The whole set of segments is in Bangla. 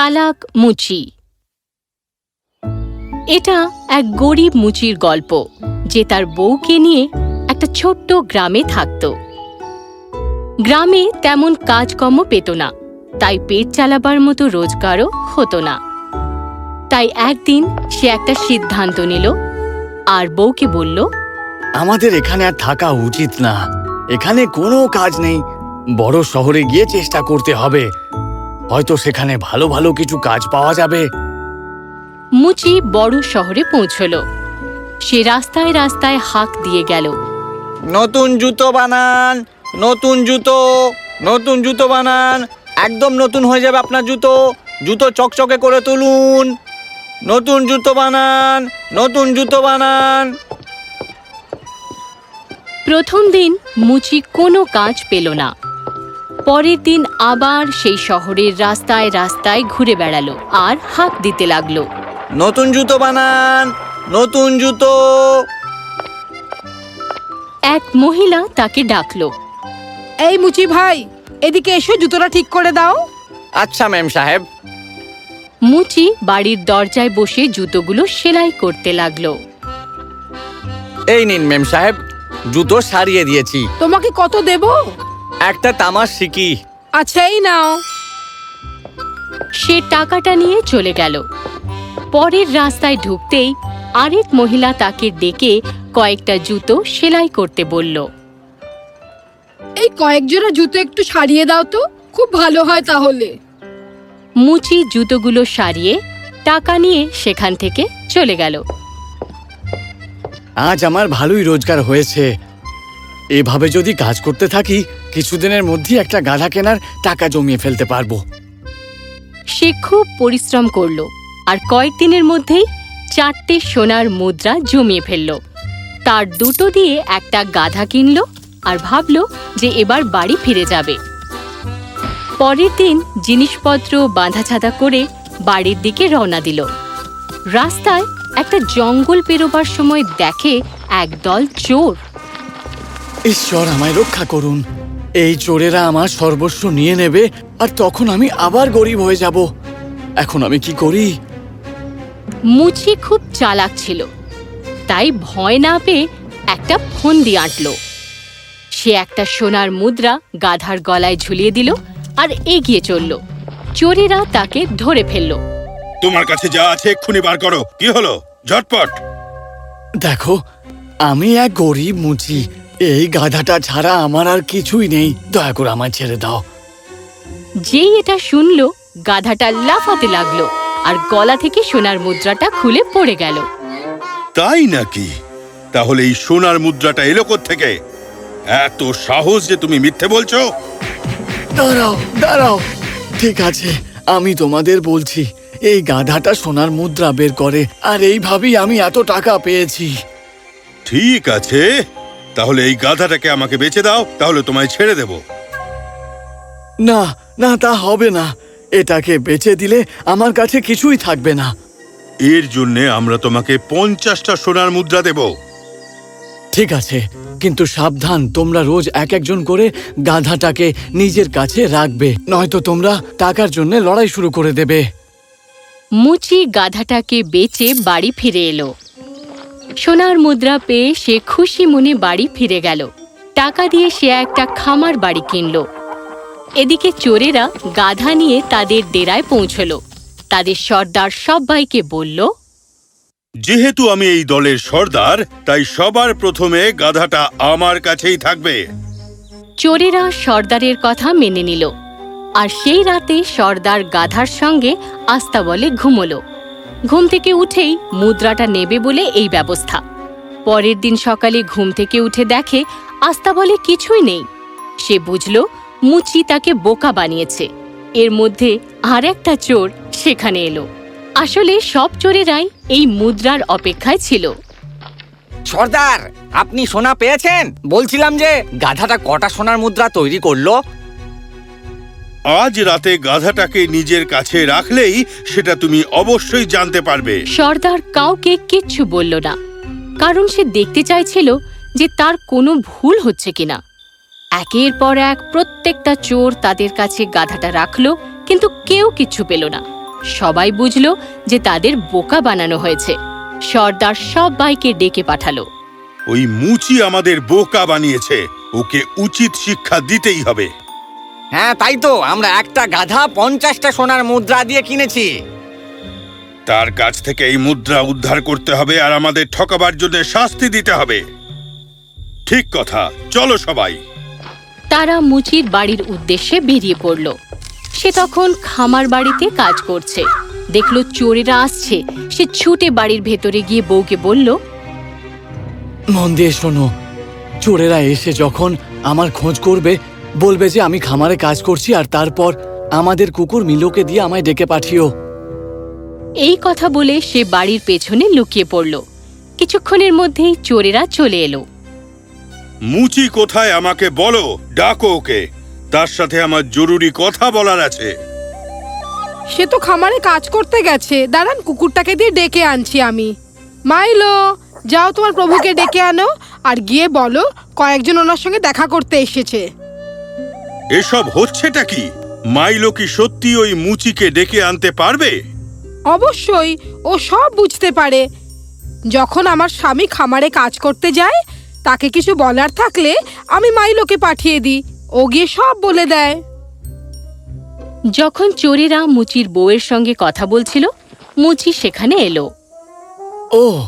চালাক মুচি। এটা এক গরিব মুচির গল্প, যে তার বউকে নিয়ে একটা ছোট্ট গ্রামে থাকত। গ্রামে তেমন কাজকর্ম পেত না, তাই পেট চালাবার মতো রোজগারও হতো না। তাই একদিন সে একটা সিদ্ধান্ত নিল, আর বউকে বলল, আমাদের এখানে আর থাকা উচিত না। এখানে কোনো কাজ নেই। বড় শহরে গিয়ে চেষ্টা করতে হবে। হয়তো সেখানে ভালো ভালো কিছু কাজ পাওয়া যাবে। মুচি বড় শহরে পৌঁছল। সে রাস্তায় রাস্তায় হাঁক দিয়ে গেল। নতুন জুতো বানান নতুন জুতো নতুন জুতো বানান একদম নতুন হয়ে যাবে আপনার জুতো। জুতো চকচকে করে তুলুন। নতুন জুতো বানান নতুন জুতো বানান। প্রথম দিন মুচি কোনো কাজ পেল না। পরের দিন আবার সেই শহরের রাস্তায় রাস্তায় ঘুরে বেড়ালো আর হাঁক দিতে লাগল। নতুন জুতো বানান নতুন জুতো। এক মহিলা তাকে ডাকলো। এই মুচি ভাই এদিকে এসো জুতোটা ঠিক করে দাও। আচ্ছা ম্যাম সাহেব। মুচি বাড়ির দরজায় বসে জুতোগুলো সেলাই করতে লাগল। এই নিন ম্যাম সাহেব জুতো সারিয়ে দিয়েছি। তোমাকে কত দেব? একটা তামার শিকি আচ্ছা এই নাও। সে টাকাটা নিয়ে চলে গেল। পরের রাস্তায় ঢুকতেই আরেক মহিলা তাকে ডেকে কয়েকটা জুতো সেলাই করতে বলল এই কয়েক জোড়া জুতো একটু সারিয়ে দাও তো খুব ভালো হয় তাহলে। মুচি জুতোগুলো সারিয়ে টাকা নিয়ে সেখান থেকে চলে গেল। আজ আমার ভালোই রোজগার হয়েছে। এভাবে যদি কাজ করতে থাকি কিছুদিনের মধ্যেই একটা গাধা কেনার টাকা জমিয়ে ফেলতে পারব। সে খুব পরিশ্রম করল আর কয়েকদিনের মধ্যেই চারটে সোনার মুদ্রা জমিয়ে ফেলল। তার দুটো দিয়ে একটা গাধা কিনল আর ভাবল যে এবার বাড়ি ফিরে যাবে। পরের দিন জিনিসপত্র বাঁধাছাদা করে বাড়ির দিকে রওনা দিল। রাস্তায় একটা জঙ্গল পেরোবার সময় দেখে একদল চোর। ঈশ্বর আমায় রক্ষা করুন। এই চোরেরা আমার সর্বস্ব নিয়ে নেবে আর তখন আমি আবার গরিব হয়ে যাব। এখন আমি কি করি? মুচি খুব চালাক ছিল। তাই ভয় না পেয়ে একটা ফন্দি আঁটল। সে একটা সোনার মুদ্রা গাধার গলায় ঝুলিয়ে দিল আর এগিয়ে চলল। চোরেরা তাকে ধরে ফেলল। তোমার কাছে যা আছে এক্ষুনি বার করো। কি হলো? ঝটপট। দেখো আমি এক গরিব মুচি এই গাধাটা ছাড়া আমার আর কিছুই নেই। দয়া করে আমায় ছেড়ে দাও। যেই এটা শুনলো গাধাটা লাফাতে লাগল আর গলা থেকে সোনার মুদ্রাটা খুলে পড়ে গেল। তাই নাকি? তাহলে এই সোনার মুদ্রাটা এলো থেকে এত সাহস যে তুমি মিথ্যে বলছো? দাঁড়াও দাঁড়াও। ঠিক আছে আমি তোমাদের বলছি এই গাধাটা সোনার মুদ্রা বের করে আর এইভাবেই আমি এত টাকা পেয়েছি। ঠিক আছে তাহলে এই গাধাটাকে আমাকে বেচে দাও তাহলে তোমায় ছেড়ে দেব। না না তা হবে না। এটাকে বেচে দিলে আমার কাছে কিছুই থাকবে না। এর জন্য আমরা তোমাকে পঞ্চাশটা সোনার মুদ্রা দেব। ঠিক আছে কিন্তু সাবধান তোমরা রোজ এক একজন করে গাধাটাকে নিজের কাছে রাখবে। নয়তো তোমরা টাকার জন্য লড়াই শুরু করে দেবে। মুচি গাধাটাকে বেচে বাড়ি ফিরে এলো। সোনার মুদ্রা পেয়ে সে খুশি মনে বাড়ি ফিরে গেল। টাকা দিয়ে সে একটা খামার বাড়ি কিনল। এদিকে চোরেরা গাধা নিয়ে তাদের ডেরায় পৌঁছল। তাদের সর্দার সবাইকে বলল যেহেতু আমি এই দলের সর্দার তাই সবার প্রথমে গাধাটা আমার কাছেই থাকবে। চোরেরা সর্দারের কথা মেনে নিল। আর সেই রাতে সর্দার গাধার সঙ্গে আস্তাবলে ঘুমোলো। ঘুম থেকে উঠেই মুদ্রাটা নেবে বলে এই ব্যবস্থা। পরের দিন সকালে ঘুম থেকে উঠে দেখে আস্তাবলে কিছুই নেই। সে বুঝল মুচি তাকে বোকা বানিয়েছে। এর মধ্যে আর একটা চোর সেখানে এলো। আসলে সব চোরেরাই এই মুদ্রার অপেক্ষায় ছিল। সর্দার, আপনি সোনা পেয়েছেন? বলছিলাম যে, গাধাটা কটা সোনার মুদ্রা তৈরি করল? আজ রাতে গাধাটাকে নিজের কাছে রাখলেই সেটা তুমি অবশ্যই জানতে পারবে। সর্দার কাউকে কিচ্ছু বলল না। কারণ সে দেখতে চাইছিল যে তার কোনো ভুল হচ্ছে কিনা। একের পর এক প্রত্যেকটা চোর তাদের কাছে গাধাটা রাখল কিন্তু কেউ কিচ্ছু পেল না। সবাই বুঝল যে তাদের বোকা বানানো হয়েছে। সর্দার সবাইকে ডেকে পাঠালো। ওই মুচি আমাদের বোকা বানিয়েছে। ওকে উচিত শিক্ষা দিতেই হবে। হ্যাঁ তাই তো। আমরা একটা গাধা পঞ্চাশটা সোনার মুদ্রা দিয়ে কিনেছি। তার কাছ থেকে এই মুদ্রা উদ্ধার করতে হবে আর আমাদের ঠকাবার জন্য শাস্তি দিতে হবে। ঠিক কথা। চলো সবাই। তারা মুচির বাড়ির উদ্দেশ্যে বেরিয়ে পড়ল। সে তখন খামার বাড়িতে কাজ করছে। দেখল চোরেরা আসছে। সে ছুটে বাড়ির ভেতরে গিয়ে বউকে বলল মন দিয়ে শোনো চোরেরা এসে যখন আমার খোঁজ করবে বলবে যে আমি খামারে কাজ করছি আর তারপর আমাদের কুকুর মিলোকে দিয়ে আমায় ডেকে পাঠিও। এই কথা বলে সে বাড়ির পেছনে লুকিয়ে পড়ল। কিছুক্ষণের মধ্যেই চোরেরা চলে এলো। মুচি কোথায় আমাকে বলো ডাকো ওকে। তার সাথে আমার জরুরি কথা বলার আছে। সে তো খামারে কাজ করতে গেছে। দাঁড়ান কুকুরটাকে দিয়ে ডেকে আনছি আমি। মাইলো যাও তোমার প্রভুকে ডেকে আনো। আর গিয়ে বলো কয়েকজন ওনার সঙ্গে দেখা করতে এসেছে। এসব হচ্ছেটা কি? মাইলো কি সত্যি ওই মুচিকে ডেকে আনতে পারবে? অবশ্যই ও সব বুঝতে পারে। যখন আমার স্বামী খামারে কাজ করতে যায় তাকে কিছু বলার থাকলে আমি মাইলোকে পাঠিয়ে দিই। ও গিয়ে সব বলে দেয়। যখন চোরেরা মুচির বউয়ের সঙ্গে কথা বলছিল মুচি সেখানে এলো। ও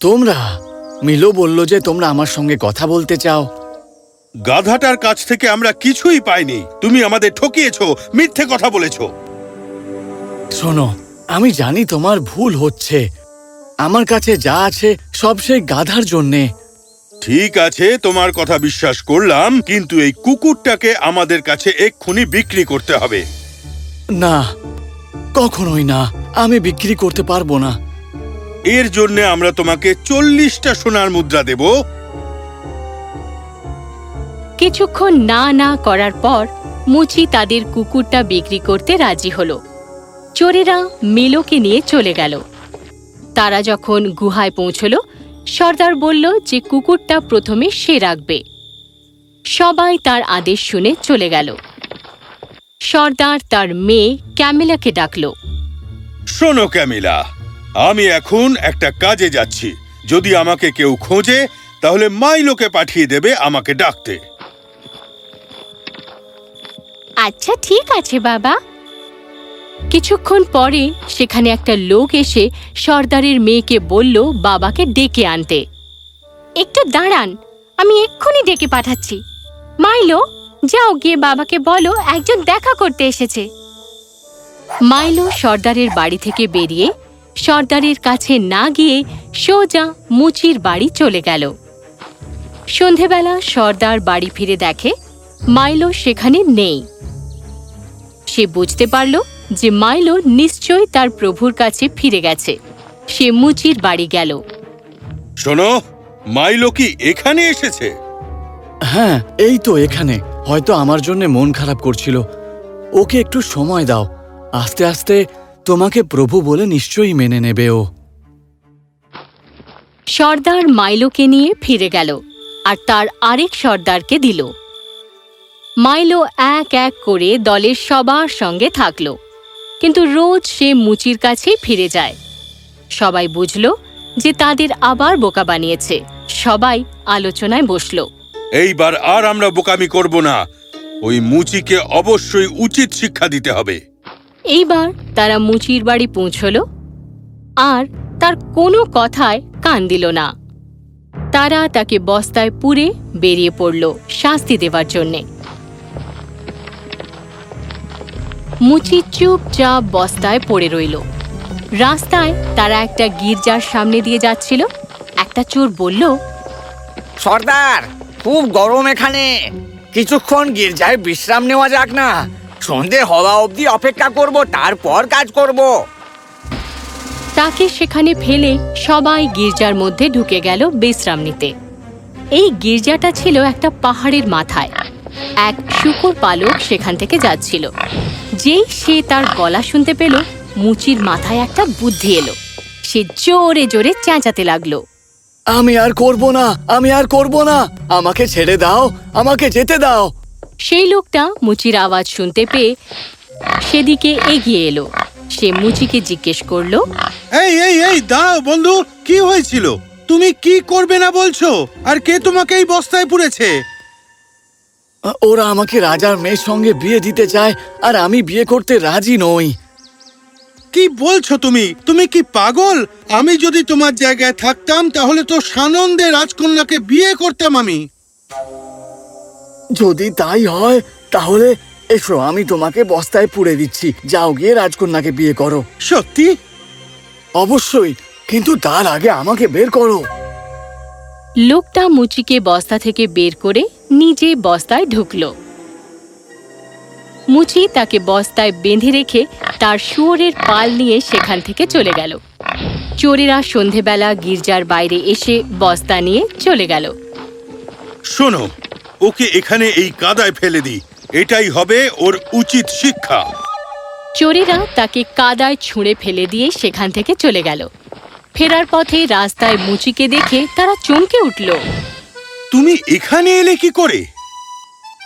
তোমরা? মিলো বলল যে তোমরা আমার সঙ্গে কথা বলতে চাও। গাধাটার কাছ থেকে আমরা কিছুই পাইনি। তুমি আমাদের ঠকিয়েছ মিথ্যে কথা বলেছ। শোনো আমি জানি তোমার ভুল হচ্ছে। আমার কাছে যা আছে সব সেই গাধার জন্যে। ঠিক আছে তোমার কথা বিশ্বাস করলাম কিন্তু এই কুকুরটাকে আমাদের কাছে এক্ষুনি বিক্রি করতে হবে। না কখনোই না। আমি বিক্রি করতে পারব না। এর জন্য আমরা তোমাকে চল্লিশটা সোনার মুদ্রা দেব। কিছুক্ষণ না না করার পর মুচি তাদের কুকুরটা বিক্রি করতে রাজি হল। চোরেরা মিলোকে নিয়ে চলে গেল। তারা যখন গুহায় পৌঁছল, সর্দার বলল যে কুকুরটা প্রথমে সে রাখবে। সবাই তার আদেশ শুনে চলে গেল। সর্দার তার মেয়ে ক্যামেলাকে ডাকল। শোনো ক্যামিলা, আমি এখন একটা কাজে যাচ্ছি। যদি আমাকে কেউ খোঁজে, তাহলে মাইলোকে পাঠিয়ে দেবে আমাকে ডাকতে। আচ্ছা ঠিক আছে, বাবা। কিছুক্ষণ পরে সেখানে একটা লোক এসে সর্দারের মেয়েকে বলল, বাবাকে ডেকে আনতে। একটু দাঁড়ান, আমি এক্ষুনি ডেকে পাঠাচ্ছি। মাইলো, যাও গিয়ে বাবাকে বলো, একজন দেখা করতে এসেছে। মাইলো সর্দারের বাড়ি থেকে বেরিয়ে সর্দারের কাছে না গিয়ে সোজা মুচির বাড়ি চলে গেল। সন্ধেবেলা সর্দার বাড়ি ফিরে দেখে মাইলো সেখানে নেই। সে বুঝতে পারল যে মাইলো নিশ্চয়ই তার প্রভুর কাছে ফিরে গেছে। সে মুচির বাড়ি গেল। শোনো মাইলো কি এখানে এসেছে? হ্যাঁ এই তো এখানে। হয়তো আমার জন্য মন খারাপ করছিল। ওকে একটু সময় দাও। আস্তে আস্তে তোমাকে প্রভু বলে নিশ্চয়ই মেনে নেবে ও। সর্দার মাইলোকে নিয়ে ফিরে গেল আর তার আরেক সর্দারকে দিল। মাইলো এক এক করে দলের সবার সঙ্গে থাকল। কিন্তু রোজ সে মুচির কাছেই ফিরে যায়। সবাই বুঝল যে তাদের আবার বোকা বানিয়েছে। সবাই আলোচনায় বসল। এইবার আর আমরা বোকামি করব না। ওই মুচিকে অবশ্যই উচিত শিক্ষা দিতে হবে। এইবার তারা মুচির বাড়ি পৌঁছল। আর তার কোনো কথায় কান দিল না। তারা তাকে বস্তায় পুরে বেরিয়ে পড়ল শাস্তি দেওয়ার জন্যে। মুচি চুপচাপ বস্তায় পড়ে রইল। রাস্তায় তারা একটা গির্জার সামনে দিয়ে যাচ্ছিল। একটা চোর বলল সর্দার খুব গরম এখানে। কিছুক্ষণ গির্জায় বিশ্রাম নেওয়া যাক না। সন্ধে হওয়া অবধি অপেক্ষা করব তারপর কাজ করব। তাকে সেখানে ফেলে সবাই গির্জার মধ্যে ঢুকে গেল বিশ্রাম নিতে। এই গির্জাটা ছিল একটা পাহাড়ের মাথায়। এক শুকুর পালক সেখান থেকে যাচ্ছিল। যেই সে তার গলা শুনতে পেল মুচির মাথায় একটা বুদ্ধি এলো। সে জোরে জোরে চেঁচাতে লাগল। আমি আর করব না আমি আর করব না। আমাকে ছেড়ে দাও আমাকে যেতে দাও। সেই লোকটা মুচির আওয়াজ শুনতে পেয়ে সেদিকে এগিয়ে এলো। সে মুচিকে জিজ্ঞেস করল এই এই এই দাঁড়াও বন্ধু কি হয়েছিল? তুমি কি করবে না বলছো? আর কে তোমাকে এই বস্তায় পুরেছে ওরা আমাকে রাজার মেয়ের সঙ্গে বিয়ে দিতে চায় আর আমি বিয়ে করতে রাজি নই। কি বলছো তুমি? তুমি কি পাগল? আমি যদি তোমার জায়গায় থাকতাম তাহলে তো সানন্দে রাজকন্যাকে বিয়ে করতাম আমি। যদি তাই হয় তাহলে এসো আমি তোমাকে বস্তায় পুড়ে দিচ্ছি। যাও গিয়ে রাজকন্যাকে বিয়ে করো। সত্যি? অবশ্যই কিন্তু তার আগে আমাকে বের করো। লোকটা মুচিকে বস্তা থেকে বের করে নিজে বস্তায় ঢুকলো। মুচি তাকে বস্তায় বেঁধে রেখে তার শুয়োরের পাল নিয়ে সেখান থেকে চলে গেল। চোরেরা সন্ধেবেলা গির্জার বাইরে এসে বস্তা নিয়ে চলে গেল। শোনো ওকে এখানে এই কাদায় ফেলে দিই। এটাই হবে ওর উচিত শিক্ষা। চোরেরা তাকে কাদায় ছুঁড়ে ফেলে দিয়ে সেখান থেকে চলে গেল। ফেরার পথে রাস্তায় মুচিকে দেখে তারা চমকে উঠল। তুমি এখানে এলে কি করে?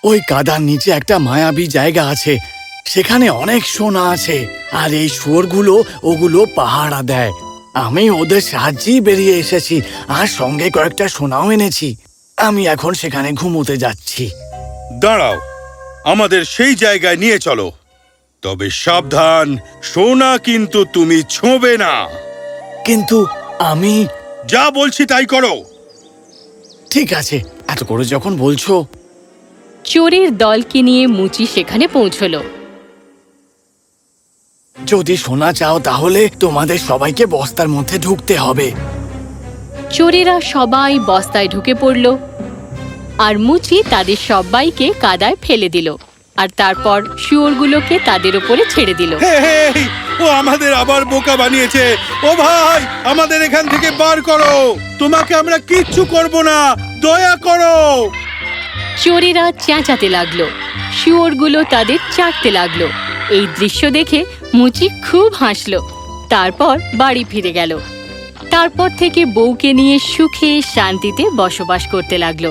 ওই কাদার নিচে একটা মায়াবী জায়গা আছে। সেখানে অনেক সোনা আছে আর এই শুয়োরগুলো ওগুলো পাহারা দেয়। আমি ওদের সাহায্যেই বেরিয়ে এসেছি আর সঙ্গে কয়েকটা সোনাও এনেছি। আমি এখন সেখানে ঘুমোতে যাচ্ছি। দাঁড়াও আমাদের সেই জায়গায় নিয়ে চলো। তবে সাবধান সোনা কিন্তু তুমি ছোঁবে না। কিন্তু আমি যা বলছি তাই করো। ঠিক আছে। এত করে যখন বলছো। চোরের দলকে নিয়ে মুচি সেখানে পৌঁছল। যদি শোনা চাও তাহলে তোমাদের সবাইকে বস্তার মধ্যে ঢুকতে হবে। চোরেরা সবাই বস্তায় ঢুকে পড়ল। আর মুচি তাদের সবাইকে কাদায় ফেলে দিল। আর তারপর শুয়োরগুলোকে তাদের উপরে ছেড়ে দিল। ও আমাদের আবার বোকা বানিয়েছে। ও ভাই আমাদের এখান থেকে বার করো। তোমাকে আমরা কিচ্ছু করব না। দয়া করো। চোরেরা চেঁচাতে লাগল। শুয়োরগুলো তাদের চাটতে লাগল। এই দৃশ্য দেখে মুচি খুব হাসলো। তারপর বাড়ি ফিরে গেল। তারপর থেকে বউকে নিয়ে সুখে শান্তিতে বসবাস করতে লাগল।